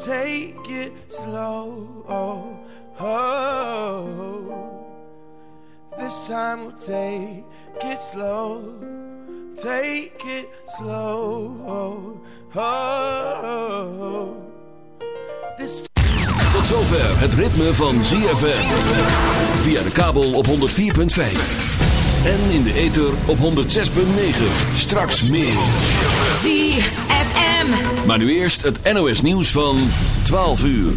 take it slow. Oh, oh. This time we'll take it slow. Take it slow. Oh, oh. This Tot zover het ritme van ZFM. Via de kabel op 104.5. En in de ether op 106.9. Straks meer. ZFM. Maar nu eerst het NOS nieuws van 12 uur.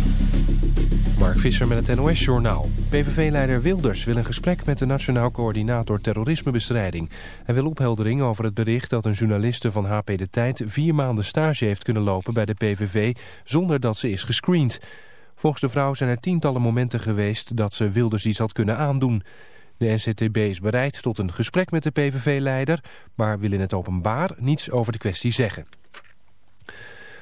Mark Visser met het NOS-journaal. PVV-leider Wilders wil een gesprek met de Nationaal Coördinator Terrorismebestrijding. Hij wil opheldering over het bericht dat een journaliste van HP De Tijd... vier maanden stage heeft kunnen lopen bij de PVV zonder dat ze is gescreend. Volgens de vrouw zijn er tientallen momenten geweest dat ze Wilders iets had kunnen aandoen. De NCTB is bereid tot een gesprek met de PVV-leider... maar wil in het openbaar niets over de kwestie zeggen.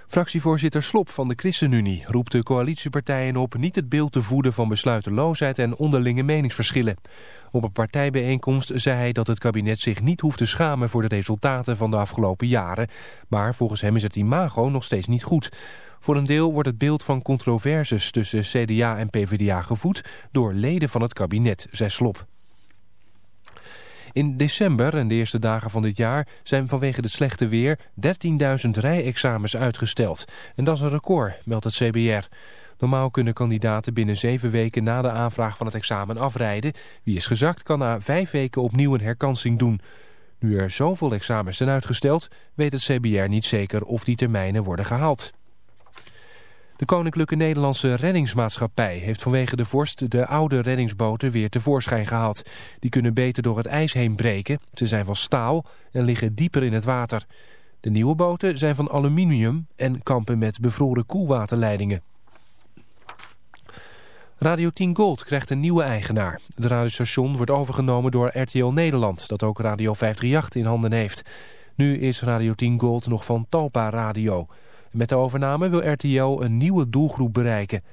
Fractievoorzitter Slop van de ChristenUnie roept de coalitiepartijen op niet het beeld te voeden van besluiteloosheid en onderlinge meningsverschillen. Op een partijbijeenkomst zei hij dat het kabinet zich niet hoeft te schamen voor de resultaten van de afgelopen jaren, maar volgens hem is het imago nog steeds niet goed. Voor een deel wordt het beeld van controverses tussen CDA en PvdA gevoed door leden van het kabinet, zei Slop. In december en de eerste dagen van dit jaar zijn vanwege het slechte weer 13.000 rijexamens uitgesteld. En dat is een record, meldt het CBR. Normaal kunnen kandidaten binnen zeven weken na de aanvraag van het examen afrijden. Wie is gezakt kan na vijf weken opnieuw een herkansing doen. Nu er zoveel examens zijn uitgesteld, weet het CBR niet zeker of die termijnen worden gehaald. De Koninklijke Nederlandse Reddingsmaatschappij heeft vanwege de vorst de oude reddingsboten weer tevoorschijn gehaald. Die kunnen beter door het ijs heen breken. Ze zijn van staal en liggen dieper in het water. De nieuwe boten zijn van aluminium en kampen met bevroren koelwaterleidingen. Radio 10 Gold krijgt een nieuwe eigenaar. Het radiostation wordt overgenomen door RTL Nederland, dat ook Radio 538 in handen heeft. Nu is Radio 10 Gold nog van Talpa Radio. Met de overname wil RTL een nieuwe doelgroep bereiken.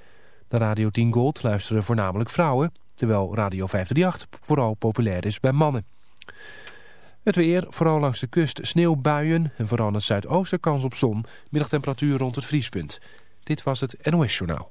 De Radio 10 Gold luisteren voornamelijk vrouwen, terwijl Radio 538 vooral populair is bij mannen. Het weer, vooral langs de kust sneeuwbuien en vooral in het zuidoosten kans op zon. Middagtemperatuur rond het vriespunt. Dit was het NOS Journaal.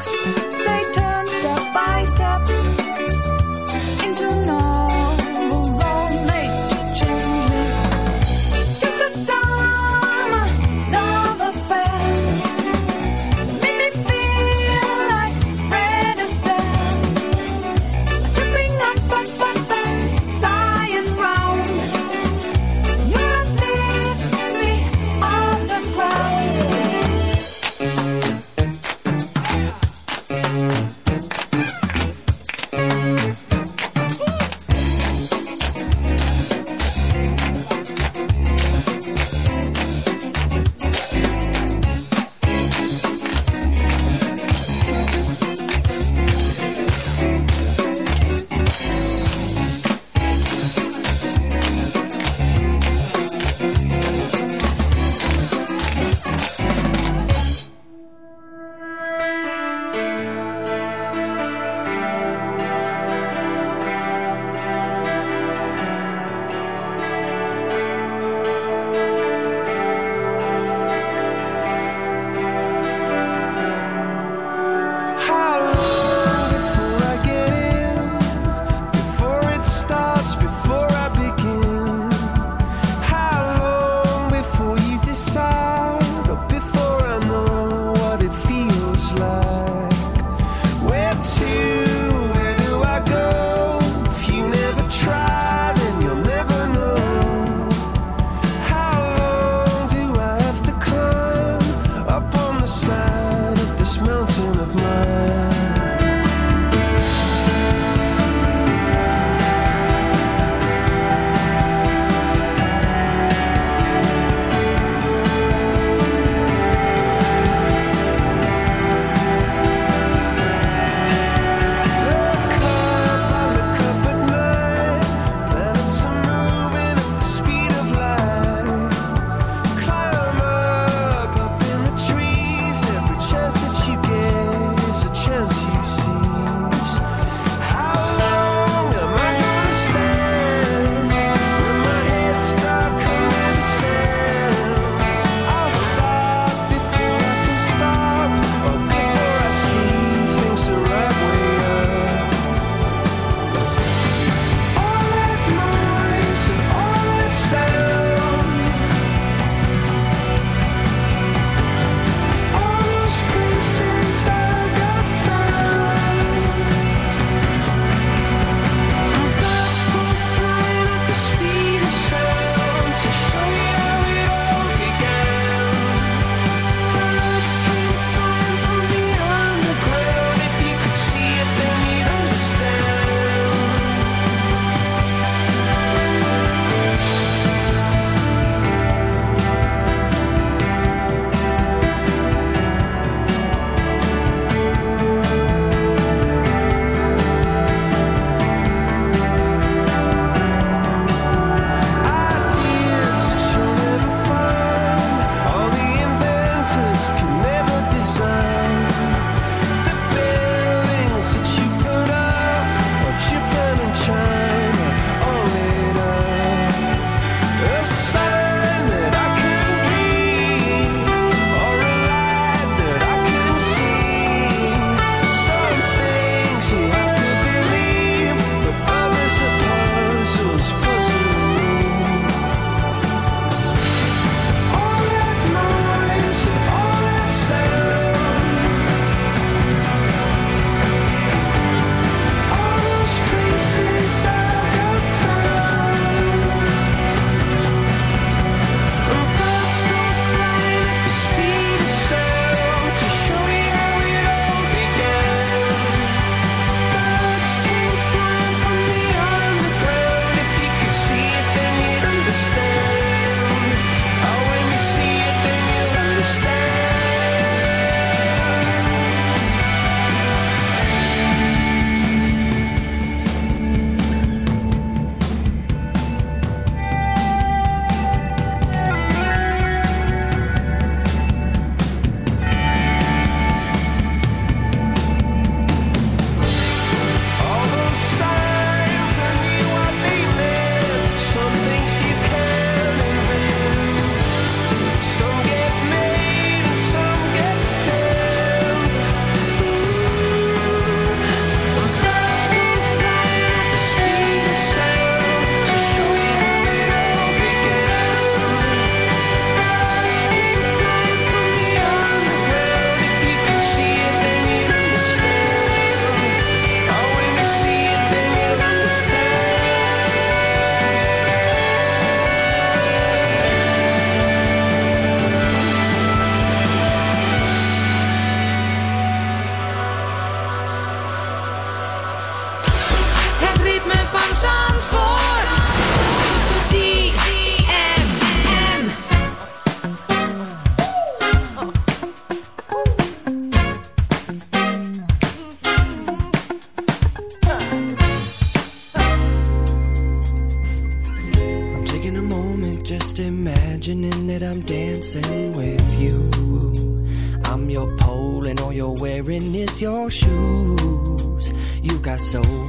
Thanks. Ritme van Zandvoort. ZFM. I'm taking a moment just imagining that I'm dancing with you. I'm your pole and all you're wearing is your shoes. You got soul,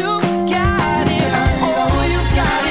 got it.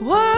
Whoa.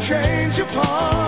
change your part.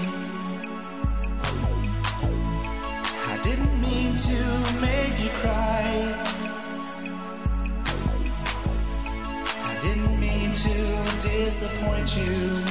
disappoint you.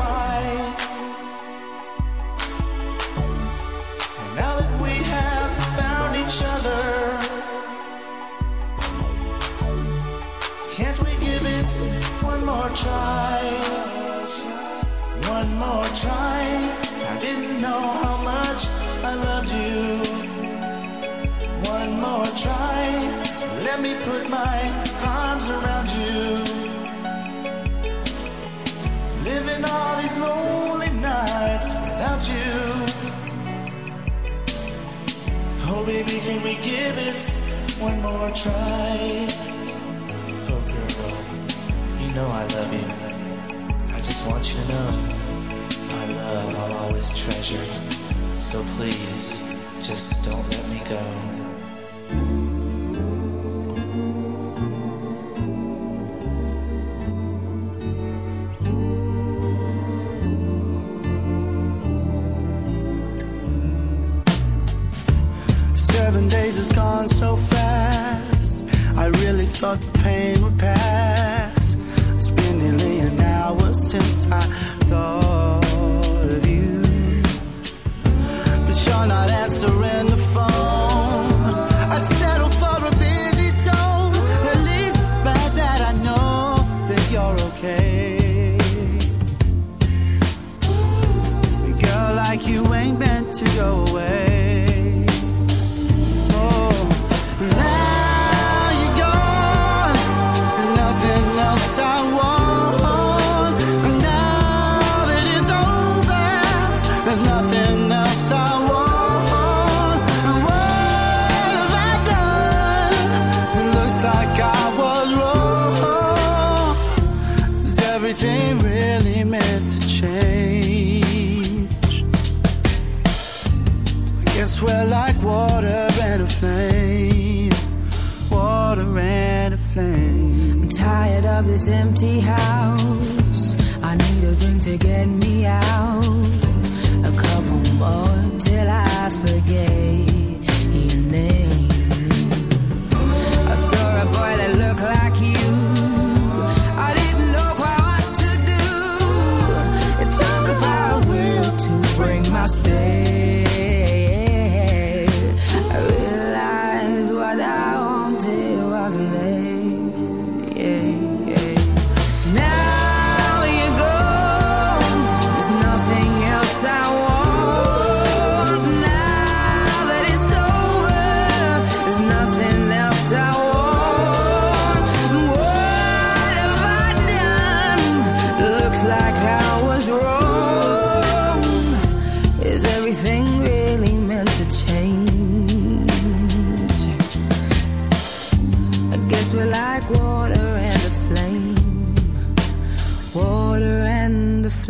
we give it one more try? Oh, girl, you know I love you. I just want you to know my love I'll always treasure. So please, just don't let me go. Thought the pain would pass.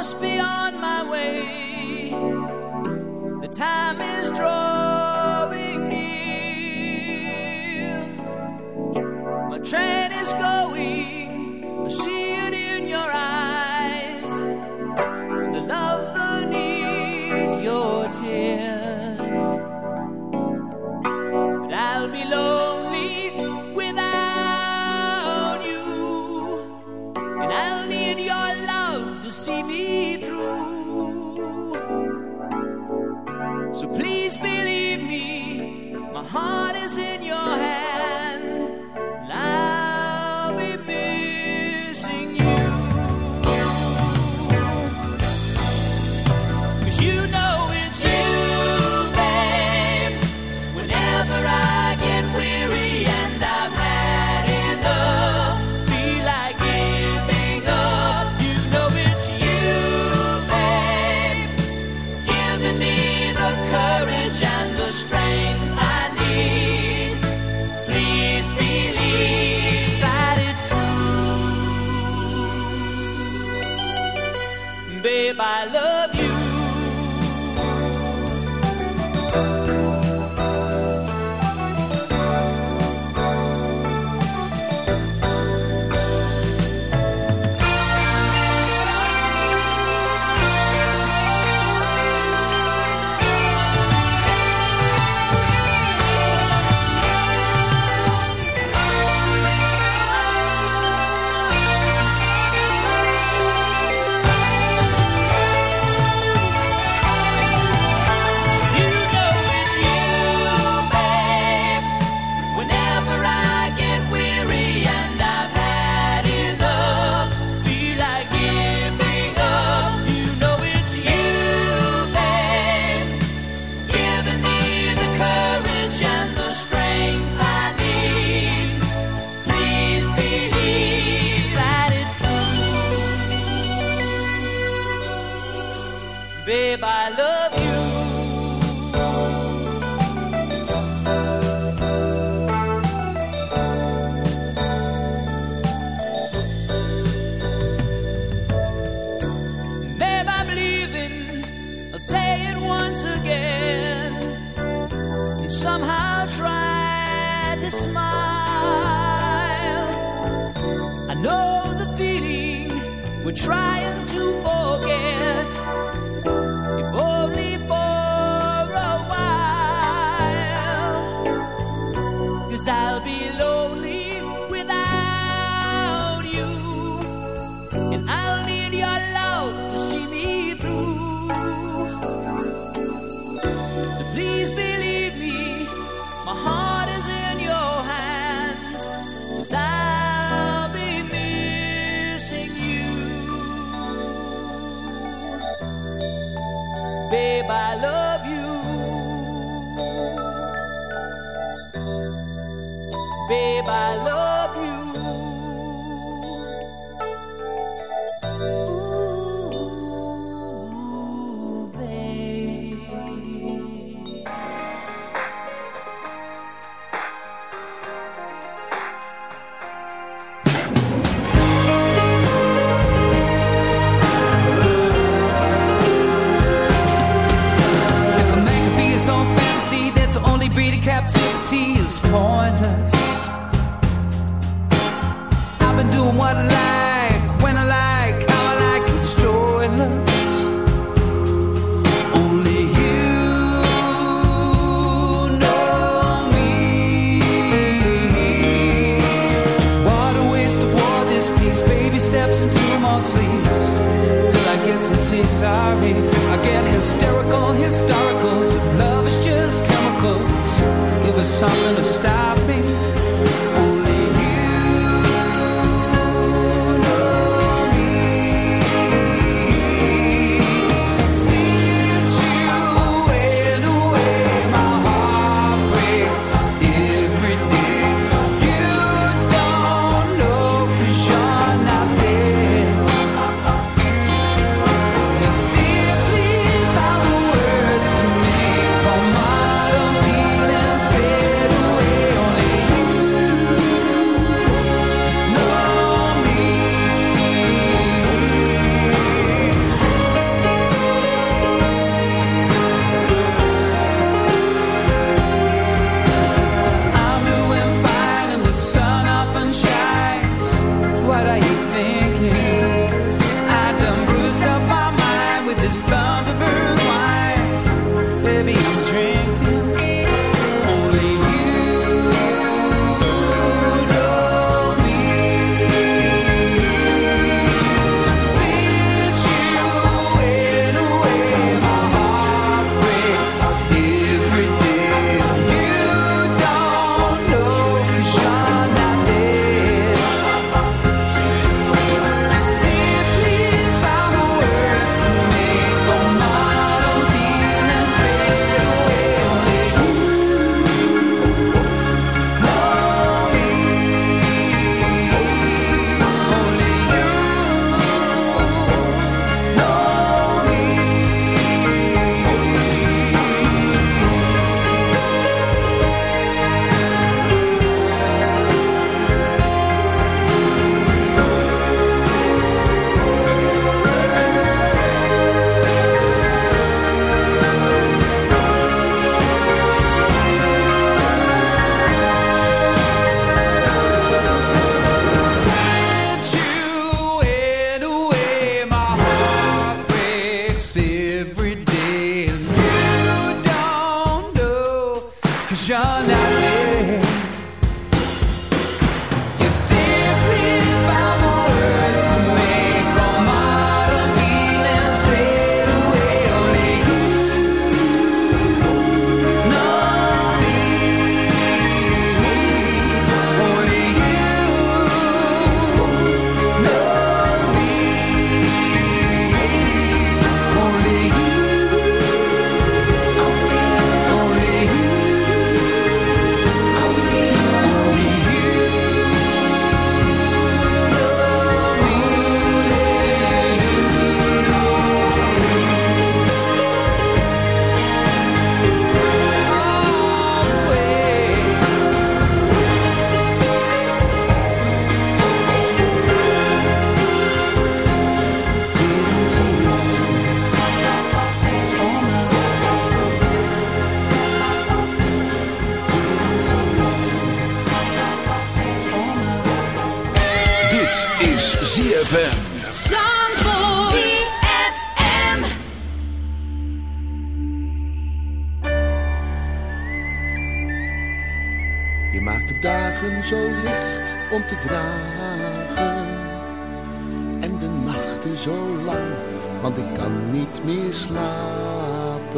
must be on my way. The time is drawing near. My train is going. See.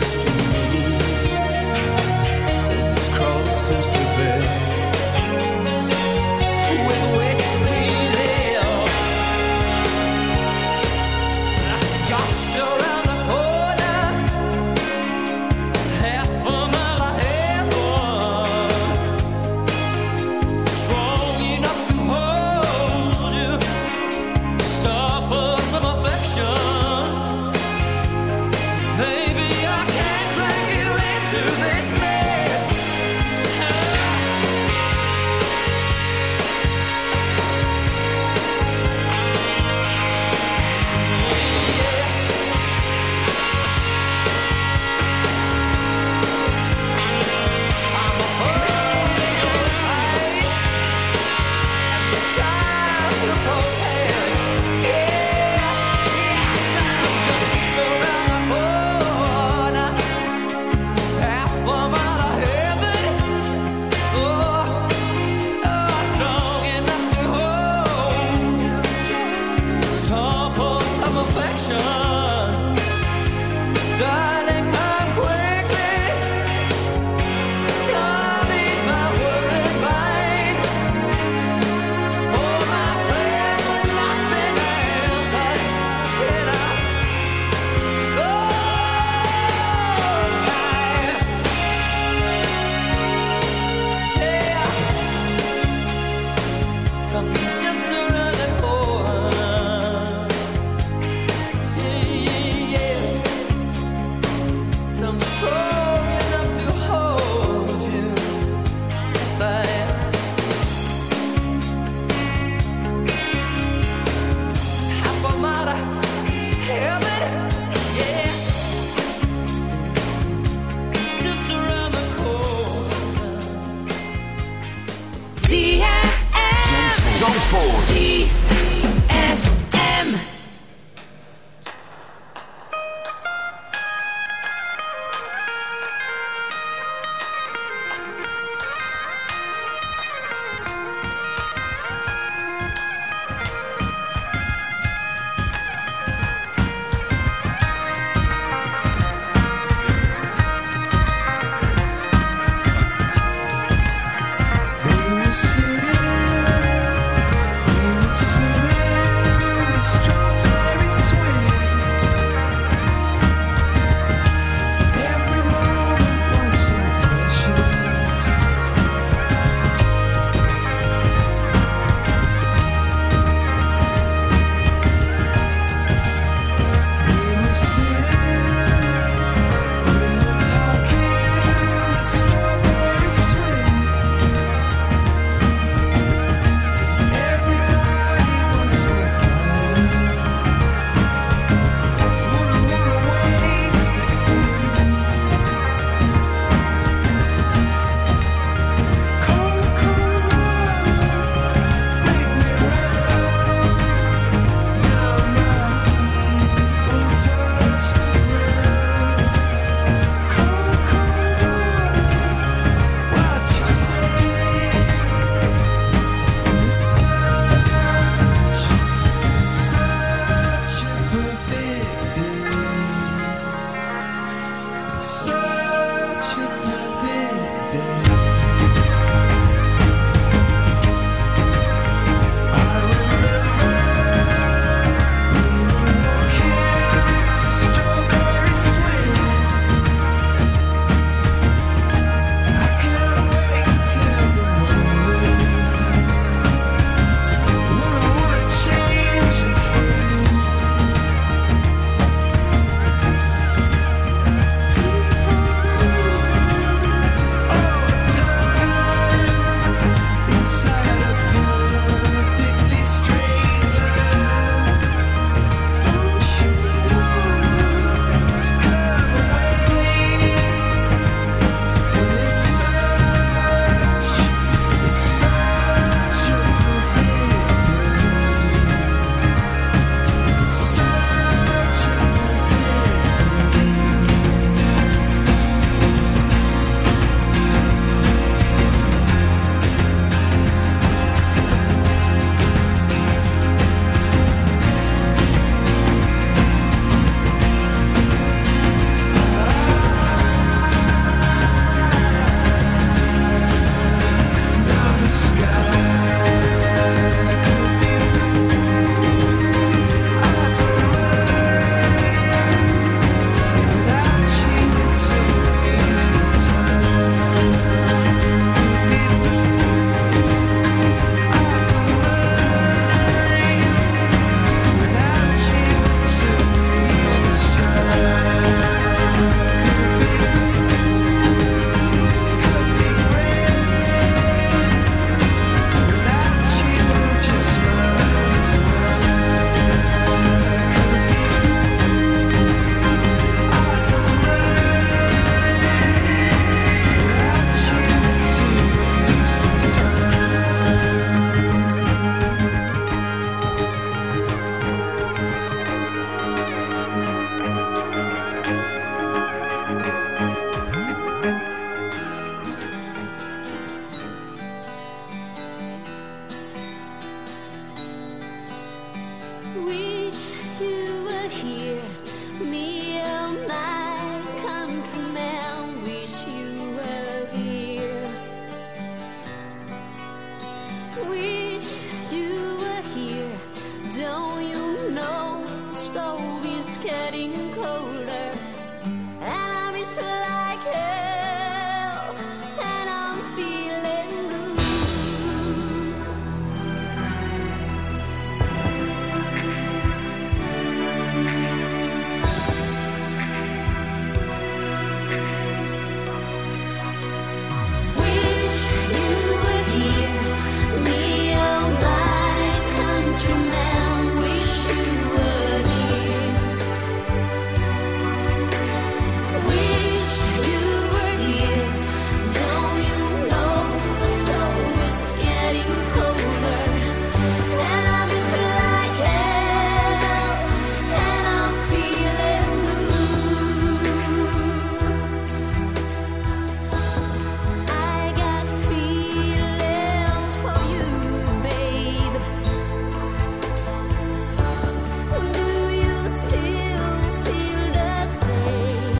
next to me.